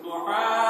الضحى